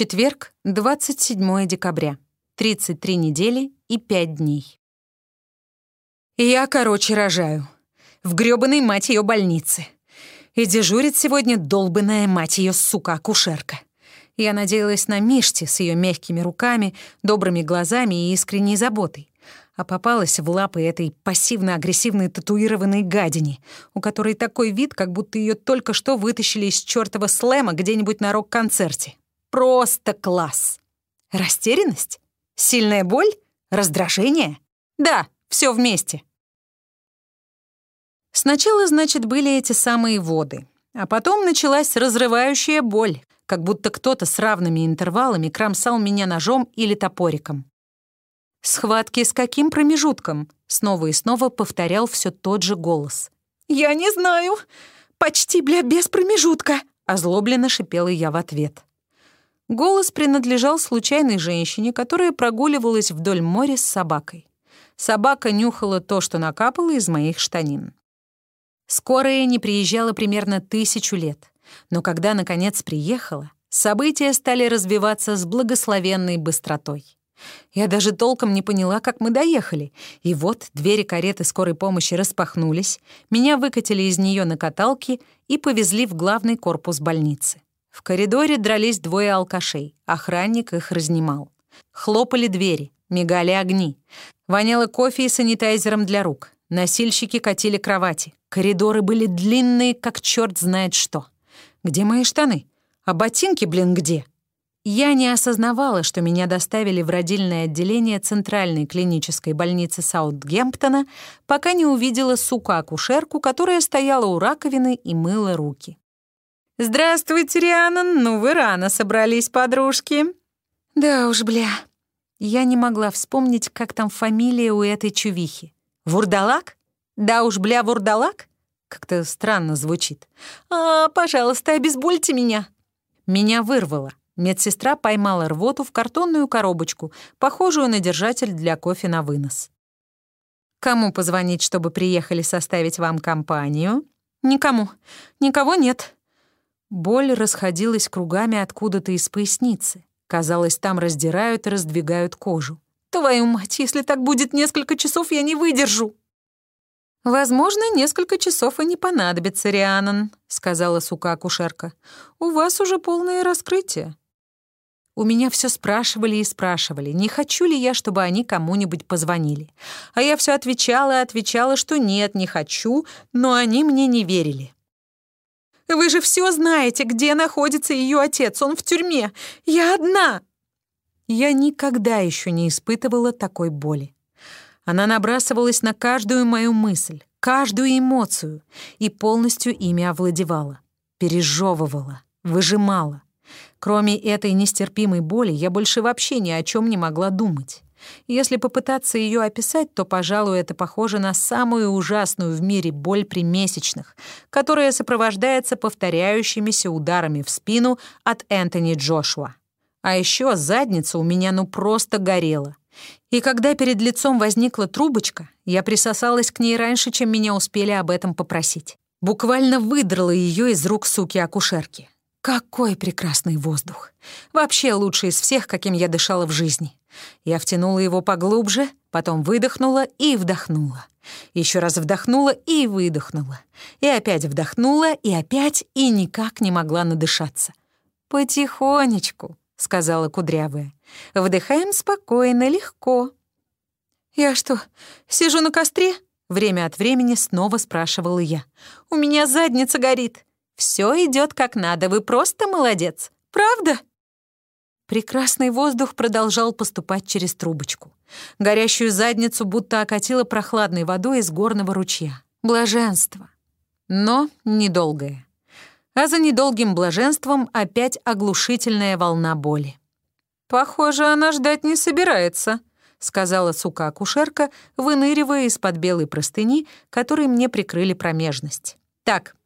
Четверг, 27 декабря. 33 недели и 5 дней. Я, короче, рожаю. В грёбаной мать ее больнице. И дежурит сегодня долбанная мать ее сука-акушерка. Я надеялась на Мишти с ее мягкими руками, добрыми глазами и искренней заботой а попалась в лапы этой пассивно-агрессивной татуированной гадине, у которой такой вид, как будто ее только что вытащили из чёртова слэма где-нибудь на рок-концерте. Просто класс! Растерянность? Сильная боль? Раздражение? Да, все вместе. Сначала, значит, были эти самые воды, а потом началась разрывающая боль, как будто кто-то с равными интервалами кромсал меня ножом или топориком. «Схватки с каким промежутком?» Снова и снова повторял все тот же голос. «Я не знаю. Почти, бля, без промежутка!» Озлобленно шипела я в ответ. Голос принадлежал случайной женщине, которая прогуливалась вдоль моря с собакой. Собака нюхала то, что накапало из моих штанин. Скорая не приезжала примерно тысячу лет, но когда, наконец, приехала, события стали развиваться с благословенной быстротой. Я даже толком не поняла, как мы доехали. И вот двери кареты скорой помощи распахнулись, меня выкатили из нее на каталке и повезли в главный корпус больницы. В коридоре дрались двое алкашей, охранник их разнимал. Хлопали двери, мигали огни. Воняло кофе и санитайзером для рук. Носильщики катили кровати. Коридоры были длинные, как черт знает что. Где мои штаны? А ботинки, блин, где? Я не осознавала, что меня доставили в родильное отделение Центральной клинической больницы Саутгемптона, пока не увидела сука-акушерку, которая стояла у раковины и мыла руки. «Здравствуйте, Рианон, ну вы рано собрались, подружки». «Да уж, бля». Я не могла вспомнить, как там фамилия у этой чувихи. «Вурдалак? Да уж, бля, вурдалак?» Как-то странно звучит. «А, пожалуйста, обезбольте меня». Меня вырвало. Медсестра поймала рвоту в картонную коробочку, похожую на держатель для кофе на вынос. «Кому позвонить, чтобы приехали составить вам компанию?» «Никому. Никого нет». Боль расходилась кругами откуда-то из поясницы. Казалось, там раздирают и раздвигают кожу. «Твою мать, если так будет несколько часов, я не выдержу!» «Возможно, несколько часов и не понадобится, Рианон», — сказала сука-акушерка. «У вас уже полное раскрытие. У меня все спрашивали и спрашивали, не хочу ли я, чтобы они кому-нибудь позвонили. А я все отвечала и отвечала, что нет, не хочу, но они мне не верили. «Вы же все знаете, где находится ее отец, он в тюрьме. Я одна!» Я никогда еще не испытывала такой боли. Она набрасывалась на каждую мою мысль, каждую эмоцию и полностью ими овладевала, пережевывала, выжимала. Кроме этой нестерпимой боли, я больше вообще ни о чем не могла думать. Если попытаться ее описать, то, пожалуй, это похоже на самую ужасную в мире боль при месячных, которая сопровождается повторяющимися ударами в спину от Энтони Джошуа. А еще задница у меня ну просто горела. И когда перед лицом возникла трубочка, я присосалась к ней раньше, чем меня успели об этом попросить. Буквально выдрала ее из рук суки-акушерки. Какой прекрасный воздух! Вообще лучший из всех, каким я дышала в жизни. Я втянула его поглубже, потом выдохнула и вдохнула. Еще раз вдохнула и выдохнула. И опять вдохнула, и опять, и никак не могла надышаться. «Потихонечку», — сказала Кудрявая. «Вдыхаем спокойно, легко». «Я что, сижу на костре?» Время от времени снова спрашивала я. «У меня задница горит». Все идет как надо, вы просто молодец. Правда?» Прекрасный воздух продолжал поступать через трубочку. Горящую задницу будто окатило прохладной водой из горного ручья. Блаженство. Но недолгое. А за недолгим блаженством опять оглушительная волна боли. «Похоже, она ждать не собирается», — сказала сука-акушерка, выныривая из-под белой простыни, которой мне прикрыли промежность. «Так,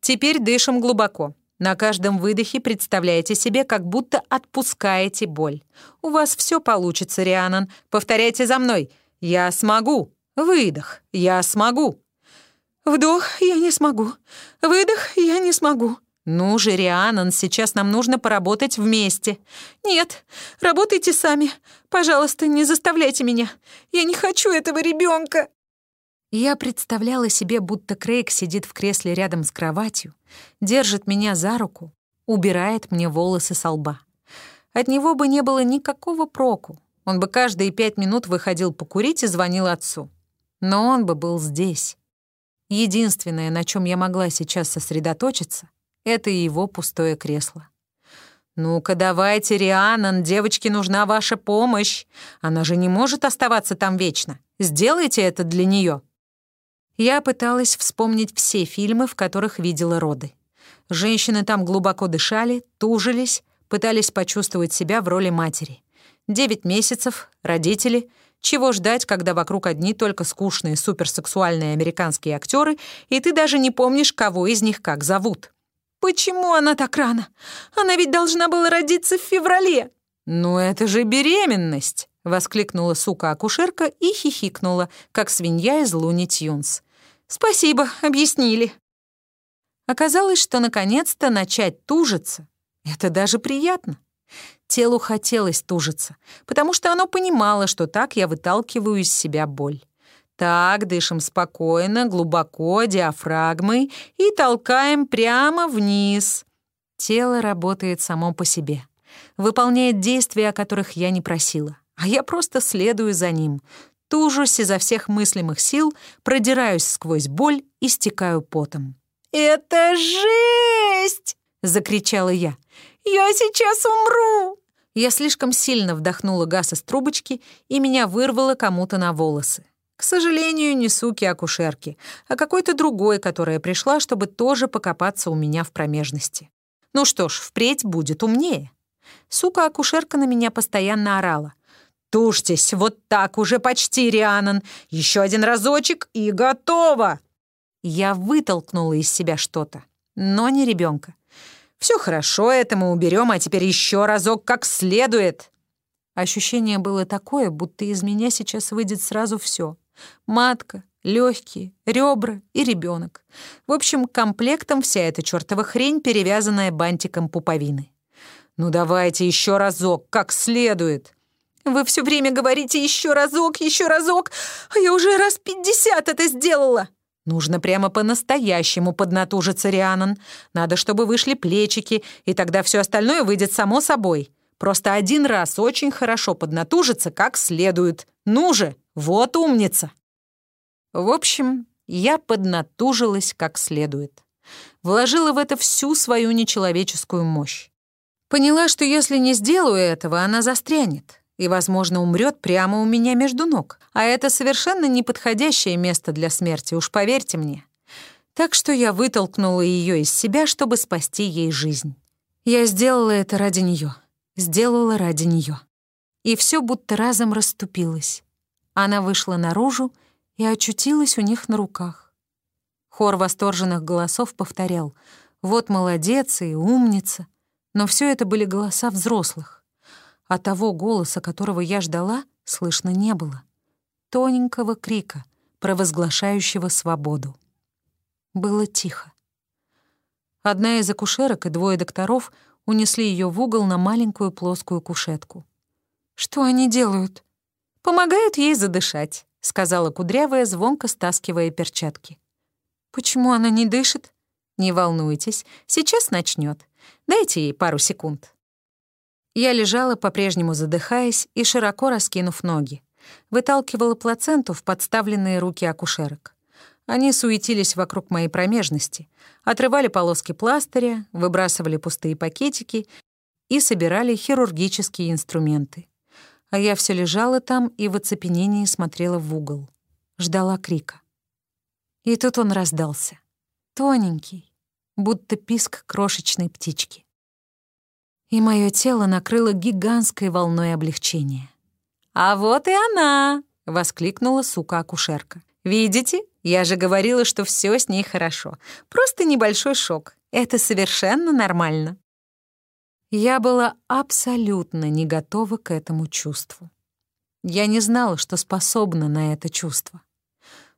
Теперь дышим глубоко. На каждом выдохе представляете себе, как будто отпускаете боль. У вас все получится, Рианан. Повторяйте за мной. Я смогу. Выдох. Я смогу. Вдох. Я не смогу. Выдох. Я не смогу. «Ну же, Рианан, сейчас нам нужно поработать вместе». «Нет, работайте сами. Пожалуйста, не заставляйте меня. Я не хочу этого ребенка. Я представляла себе, будто Крейг сидит в кресле рядом с кроватью, держит меня за руку, убирает мне волосы со лба. От него бы не было никакого проку. Он бы каждые пять минут выходил покурить и звонил отцу. Но он бы был здесь. Единственное, на чем я могла сейчас сосредоточиться, это его пустое кресло. «Ну-ка давайте, Рианан, девочке нужна ваша помощь. Она же не может оставаться там вечно. Сделайте это для нее. Я пыталась вспомнить все фильмы, в которых видела роды. Женщины там глубоко дышали, тужились, пытались почувствовать себя в роли матери. Девять месяцев, родители. Чего ждать, когда вокруг одни только скучные суперсексуальные американские актеры, и ты даже не помнишь, кого из них как зовут? «Почему она так рано? Она ведь должна была родиться в феврале!» «Ну это же беременность!» — воскликнула сука-акушерка и хихикнула, как свинья из Луни Тюнс. «Спасибо, объяснили». Оказалось, что наконец-то начать тужиться — это даже приятно. Телу хотелось тужиться, потому что оно понимало, что так я выталкиваю из себя боль. Так, дышим спокойно, глубоко, диафрагмой и толкаем прямо вниз. Тело работает само по себе, выполняет действия, о которых я не просила, а я просто следую за ним, тужусь изо всех мыслимых сил, продираюсь сквозь боль и стекаю потом. «Это жесть!» — закричала я. «Я сейчас умру!» Я слишком сильно вдохнула газ из трубочки, и меня вырвало кому-то на волосы. К сожалению, не суки-акушерки, а какой-то другой, которая пришла, чтобы тоже покопаться у меня в промежности. Ну что ж, впредь будет умнее. Сука-акушерка на меня постоянно орала. «Тушьтесь, вот так уже почти, Рианан. Еще один разочек и готово!» Я вытолкнула из себя что-то, но не ребенка. Все хорошо, это мы уберем, а теперь еще разок как следует. Ощущение было такое, будто из меня сейчас выйдет сразу все: матка, легкие, ребра и ребенок. В общем, комплектом вся эта чертова хрень, перевязанная бантиком пуповины. Ну давайте еще разок, как следует. Вы все время говорите еще разок, еще разок, а я уже раз пятьдесят это сделала. Нужно прямо по-настоящему поднатужиться, Рианон. Надо, чтобы вышли плечики, и тогда все остальное выйдет само собой. Просто один раз очень хорошо поднатужиться как следует. Ну же, вот умница. В общем, я поднатужилась как следует. Вложила в это всю свою нечеловеческую мощь. Поняла, что если не сделаю этого, она застрянет и, возможно, умрет прямо у меня между ног. А это совершенно неподходящее место для смерти, уж поверьте мне. Так что я вытолкнула ее из себя, чтобы спасти ей жизнь. Я сделала это ради нее, сделала ради нее. И все будто разом расступилось. Она вышла наружу и очутилась у них на руках. Хор восторженных голосов повторял «Вот молодец и умница», но все это были голоса взрослых а того голоса, которого я ждала, слышно не было. Тоненького крика, провозглашающего свободу. Было тихо. Одна из акушерок и двое докторов унесли ее в угол на маленькую плоскую кушетку. «Что они делают?» «Помогают ей задышать», — сказала Кудрявая, звонко стаскивая перчатки. «Почему она не дышит?» «Не волнуйтесь, сейчас начнет. Дайте ей пару секунд». Я лежала, по-прежнему задыхаясь и широко раскинув ноги. Выталкивала плаценту в подставленные руки акушерок. Они суетились вокруг моей промежности, отрывали полоски пластыря, выбрасывали пустые пакетики и собирали хирургические инструменты. А я все лежала там и в оцепенении смотрела в угол. Ждала крика. И тут он раздался. Тоненький, будто писк крошечной птички и мое тело накрыло гигантской волной облегчения. «А вот и она!» — воскликнула сука-акушерка. «Видите? Я же говорила, что все с ней хорошо. Просто небольшой шок. Это совершенно нормально». Я была абсолютно не готова к этому чувству. Я не знала, что способна на это чувство.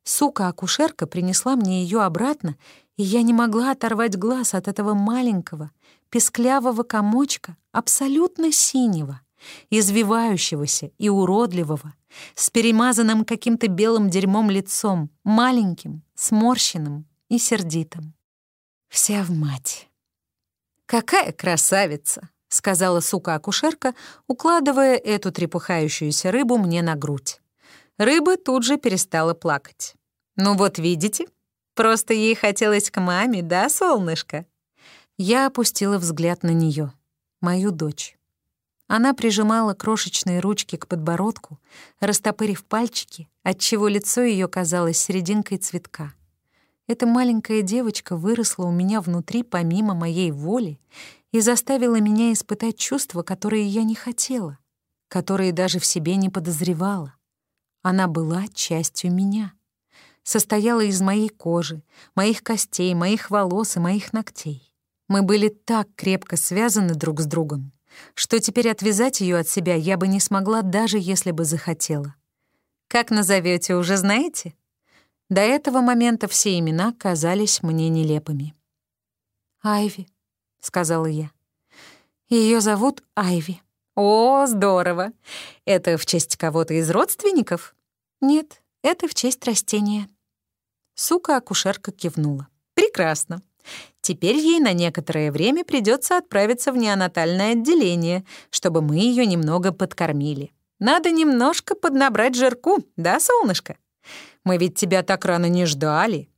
Сука-акушерка принесла мне ее обратно И я не могла оторвать глаз от этого маленького, песклявого комочка, абсолютно синего, извивающегося и уродливого, с перемазанным каким-то белым дерьмом лицом, маленьким, сморщенным и сердитым. Вся в мать. «Какая красавица!» — сказала сука-акушерка, укладывая эту трепухающуюся рыбу мне на грудь. Рыба тут же перестала плакать. «Ну вот видите, просто ей хотелось к маме, да, солнышко?» Я опустила взгляд на нее, мою дочь. Она прижимала крошечные ручки к подбородку, растопырив пальчики, отчего лицо ее казалось серединкой цветка. Эта маленькая девочка выросла у меня внутри помимо моей воли и заставила меня испытать чувства, которые я не хотела, которые даже в себе не подозревала. Она была частью меня. Состояла из моей кожи, моих костей, моих волос и моих ногтей. Мы были так крепко связаны друг с другом, что теперь отвязать ее от себя я бы не смогла, даже если бы захотела. Как назовете, уже знаете? До этого момента все имена казались мне нелепыми. «Айви», — сказала я. Ее зовут Айви. «О, здорово! Это в честь кого-то из родственников?» «Нет, это в честь растения». Сука-акушерка кивнула. «Прекрасно. Теперь ей на некоторое время придется отправиться в неонатальное отделение, чтобы мы ее немного подкормили. Надо немножко поднабрать жирку, да, солнышко? Мы ведь тебя так рано не ждали».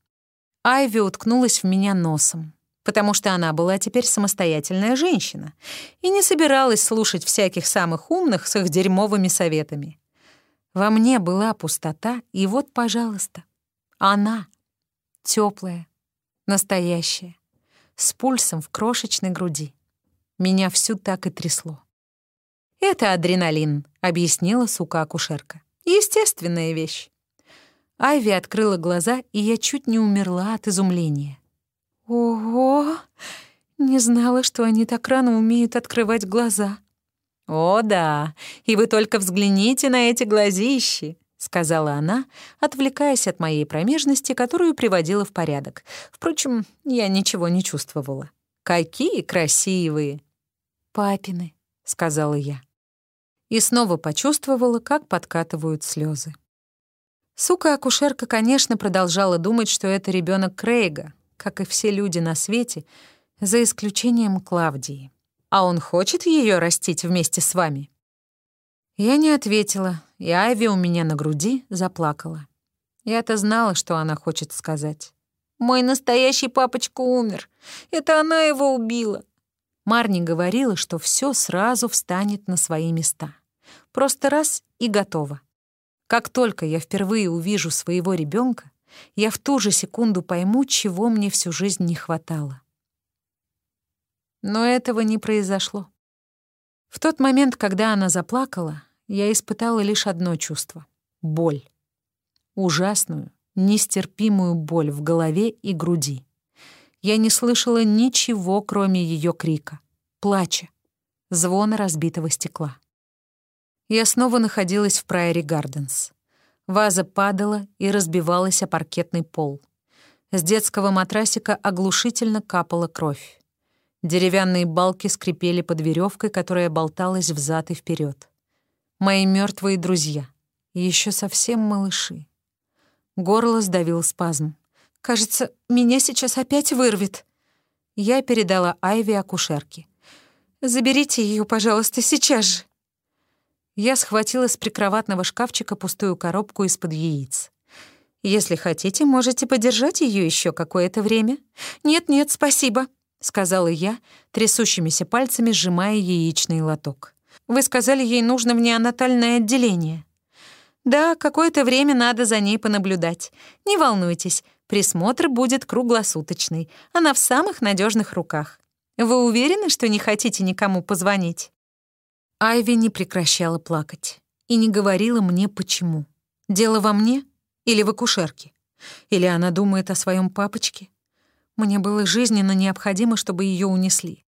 Айви уткнулась в меня носом потому что она была теперь самостоятельная женщина и не собиралась слушать всяких самых умных с их дерьмовыми советами. Во мне была пустота, и вот, пожалуйста, она, теплая, настоящая, с пульсом в крошечной груди. Меня всю так и трясло. «Это адреналин», — объяснила сука-акушерка. «Естественная вещь». Айви открыла глаза, и я чуть не умерла от изумления. Ого! Не знала, что они так рано умеют открывать глаза. О, да, и вы только взгляните на эти глазищи, сказала она, отвлекаясь от моей промежности, которую приводила в порядок. Впрочем, я ничего не чувствовала. Какие красивые! Папины, сказала я. И снова почувствовала, как подкатывают слезы. Сука-акушерка, конечно, продолжала думать, что это ребенок Крейга, как и все люди на свете, за исключением Клавдии. А он хочет ее растить вместе с вами? Я не ответила, и Айви у меня на груди заплакала. Я-то знала, что она хочет сказать. «Мой настоящий папочка умер. Это она его убила». Марни говорила, что все сразу встанет на свои места. Просто раз — и готово. Как только я впервые увижу своего ребенка, я в ту же секунду пойму, чего мне всю жизнь не хватало. Но этого не произошло. В тот момент, когда она заплакала, я испытала лишь одно чувство — боль. Ужасную, нестерпимую боль в голове и груди. Я не слышала ничего, кроме ее крика, плача, звона разбитого стекла. Я снова находилась в Прайори Гарденс. Ваза падала и разбивалась о паркетный пол. С детского матрасика оглушительно капала кровь. Деревянные балки скрипели под веревкой, которая болталась взад и вперед. Мои мертвые друзья. еще совсем малыши. Горло сдавил спазм. «Кажется, меня сейчас опять вырвет». Я передала Айви акушерке. «Заберите ее, пожалуйста, сейчас же». Я схватила с прикроватного шкафчика пустую коробку из-под яиц. «Если хотите, можете подержать ее еще какое-то время». «Нет-нет, спасибо», — сказала я, трясущимися пальцами сжимая яичный лоток. «Вы сказали, ей нужно в неонатальное отделение». «Да, какое-то время надо за ней понаблюдать. Не волнуйтесь, присмотр будет круглосуточный. Она в самых надежных руках. Вы уверены, что не хотите никому позвонить?» Айви не прекращала плакать и не говорила мне, почему. Дело во мне или в акушерке? Или она думает о своем папочке? Мне было жизненно необходимо, чтобы ее унесли.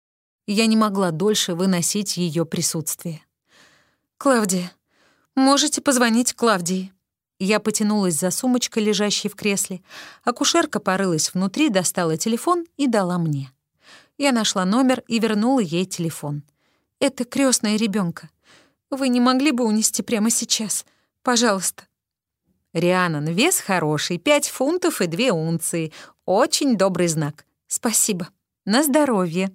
Я не могла дольше выносить ее присутствие. «Клавдия, можете позвонить Клавдии?» Я потянулась за сумочкой, лежащей в кресле. Акушерка порылась внутри, достала телефон и дала мне. Я нашла номер и вернула ей телефон. «Это крестная ребенка. Вы не могли бы унести прямо сейчас? Пожалуйста». «Рианон, вес хороший, пять фунтов и две унции. Очень добрый знак. Спасибо. На здоровье».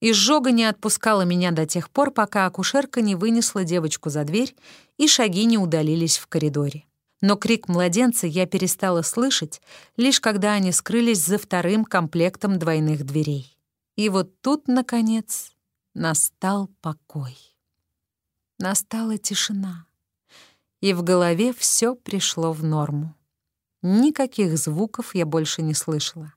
Изжога не отпускала меня до тех пор, пока акушерка не вынесла девочку за дверь, и шаги не удалились в коридоре. Но крик младенца я перестала слышать, лишь когда они скрылись за вторым комплектом двойных дверей. И вот тут, наконец, настал покой. Настала тишина. И в голове все пришло в норму. Никаких звуков я больше не слышала.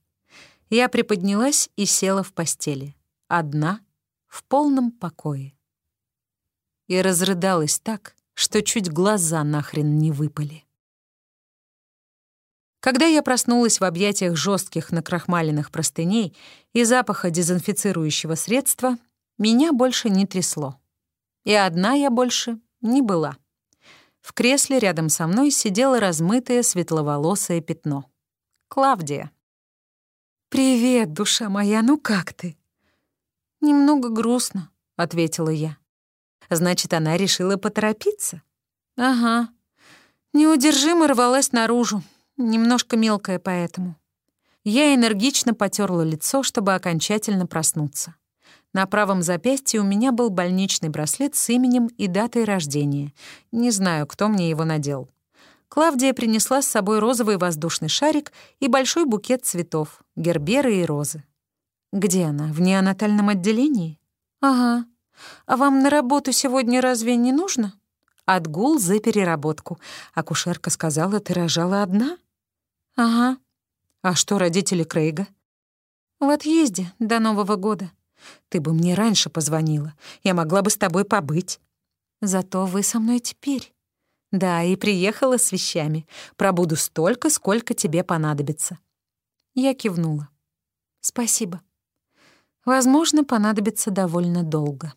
Я приподнялась и села в постели одна, в полном покое. И разрыдалась так, что чуть глаза нахрен не выпали. Когда я проснулась в объятиях жестких накрахмаленных простыней и запаха дезинфицирующего средства, меня больше не трясло. И одна я больше не была. В кресле рядом со мной сидело размытое светловолосое пятно. Клавдия. «Привет, душа моя, ну как ты?» «Немного грустно», — ответила я. «Значит, она решила поторопиться?» «Ага. Неудержимо рвалась наружу. Немножко мелкая поэтому». Я энергично потерла лицо, чтобы окончательно проснуться. На правом запястье у меня был больничный браслет с именем и датой рождения. Не знаю, кто мне его надел. Клавдия принесла с собой розовый воздушный шарик и большой букет цветов, герберы и розы. «Где она? В неонатальном отделении?» «Ага. А вам на работу сегодня разве не нужно?» «Отгул за переработку. Акушерка сказала, ты рожала одна?» «Ага. А что родители Крейга?» «В отъезде до Нового года. Ты бы мне раньше позвонила. Я могла бы с тобой побыть. Зато вы со мной теперь. Да, и приехала с вещами. Пробуду столько, сколько тебе понадобится». Я кивнула. «Спасибо». Возможно, понадобится довольно долго.